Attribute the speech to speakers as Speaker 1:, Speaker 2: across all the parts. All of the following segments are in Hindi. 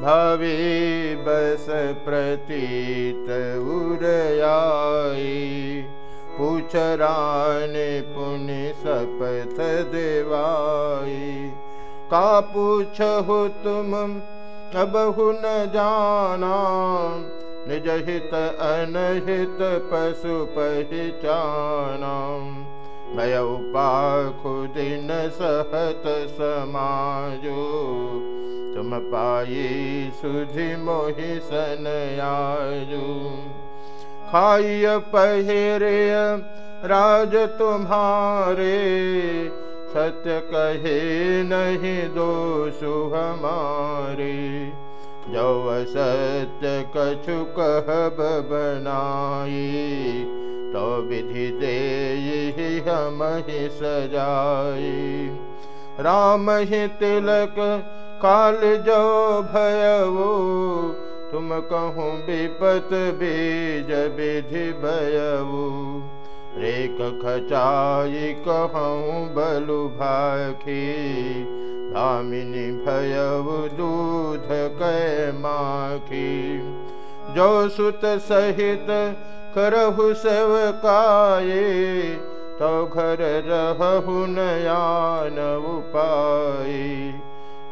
Speaker 1: भवि बस प्रतीत उरयाई पुचरान पुण्य सपथ देवाई। का पूछहु तुम अबहु न जाना। निज हित अनहित पशु पहचाना। भय खुदिन सहत समाजो तुम पाई सुधि मोहि सन आजू खाइय पहरे राज तुम्हारे सत्य कहे नहीं दोष हमारे। जो सत्य कछु कह बनाई तो विधि दे हम सजाई। राम ही तिलक काल जो भयवो तुम कहूँ विपत बीज विधि भयऊ रेक खचाई कहूँ बलु भाखी धामिनी भयऊ दूध कै माखी। जो सुत सहित करहु सेवकाये तो घर रहु नयान उपाय।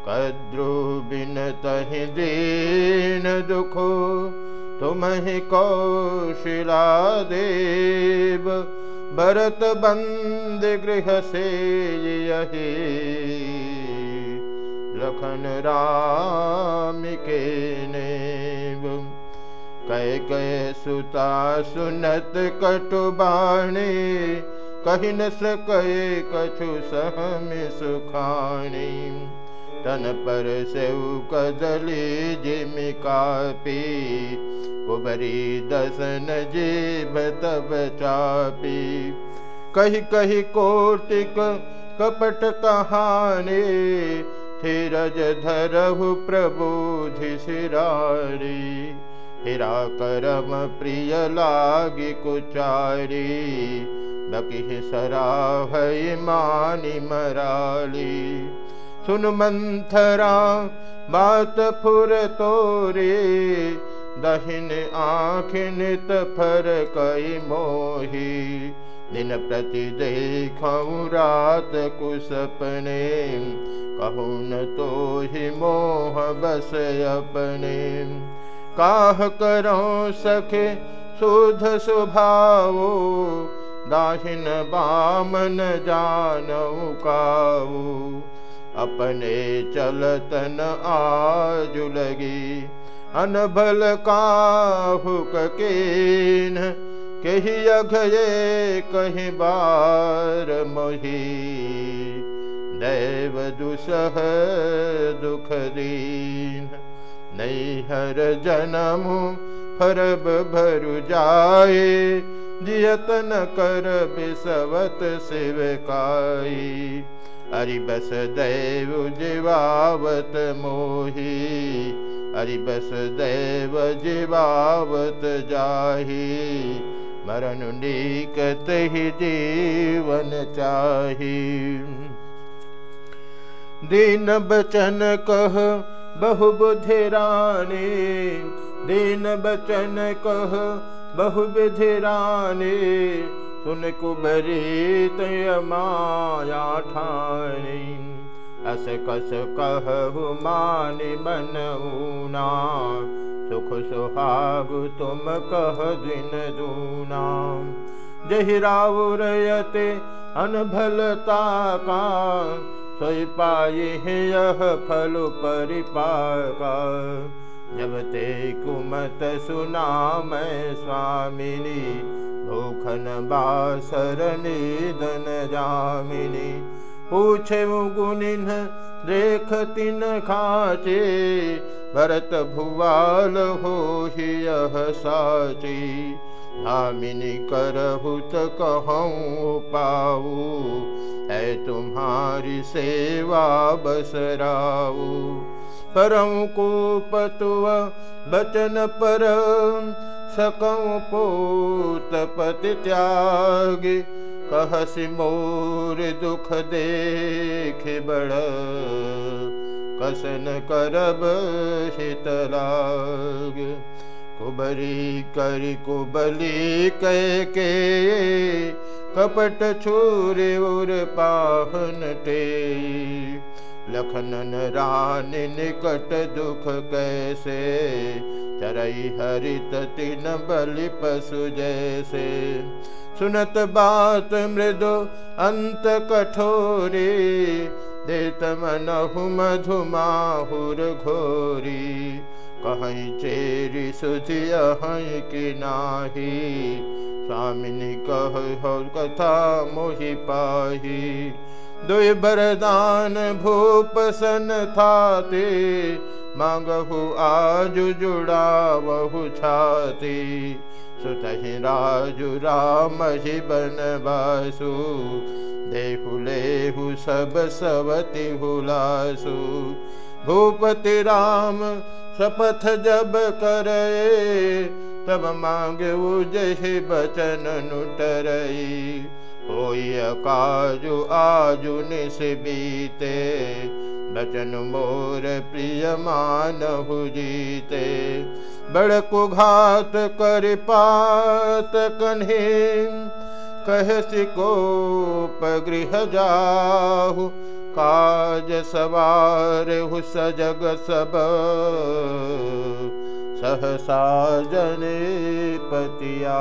Speaker 1: कद्रु बिन तहि दीन दुखो तुम ही कौशिला देव। भरत बंद गृह से यही, लखन राम के नेब कह कै सुता सुनत कटुबाणी कही न सके कछु सहम सुखाणी। तन पर सेव कदली जिमि कापी। कुबरी दसन जीभ तब चापी। कही कही कोटिक कपट कहानी, धीरज धरहु प्रबोधि सिरारी हिरा करम प्रिय लागी कुचारी बकी सराह मानी मराली। सुन मंथरा, बात फुर तोरे, दहिन आँख नित फर कई मोही। दिन प्रति देखूँ रात कुसपने कहूँ न तो ही मोह बस अपने। काह करो सखे शुद्ध स्वभावो दाहिन बामन जानऊ काऊ अपने चलतन आज लगी। अनभल काहुक केन, कही अघये कहीं बार मोही। दैव दुसह दुख दीन नैहर जन्म फरब भरु जाए। जियतन कर बिसवत शिवकाई हरि बस दैव जीवावत मोही हरि बस दैव जीवावत जाही। मरण निकत ही जीवन चाही। दीन बचन कह बहु बुद्धि रानी दीन बचन कह रानी सुन कुबरी तय माया ठानी अस कस कहु मानि मन ऊना। सुख सुहाग तुम कह दिन दूना। जहि राउरयते अनभलता का। सोई पाई यह फल परिपाका। जब ते कुमत सुना मैं स्वामिनी भूखन बासर निधन जामिनी पूछे गुनिन देख तिन खाचे भरत भुवाल ही यह साची। करहुत कहूँ पाऊ है तुम्हारी सेवा बसराऊ परम को पतुव बचन पर सकऊँ पोत त्याग कहसि मोर दुख देख बड़ कसन करब शीतलाग कुबरी करी कुबली कह के कपट छूर उर पाहन टे लखनन रान निकट दुख कैसे? चरई हरित तिन बलि पशु जैसे। सुनत बात मृदु अंत कठोरी, देत मनहु मधुमाहुर घोरी। कहीं चेरी सुधिय कि नाही? स्वामिनी कह कथा मोहि पाही। भूप सन थाते, मांगहु आज जुड़ा बहु छाती। सुतहि राजु राम ही बन बासु देहु लेहु सब सवति हुलासु। भूपति राम शपथ जब करे तब मांगे जही बचन नुटरई होई काजु आजु निस बीते। बचन मोर प्रिय मान जीते। कर पात कन्हे कह सिकोप गृह जाहु काज सवार हु सजग सब सहसा जने पतिया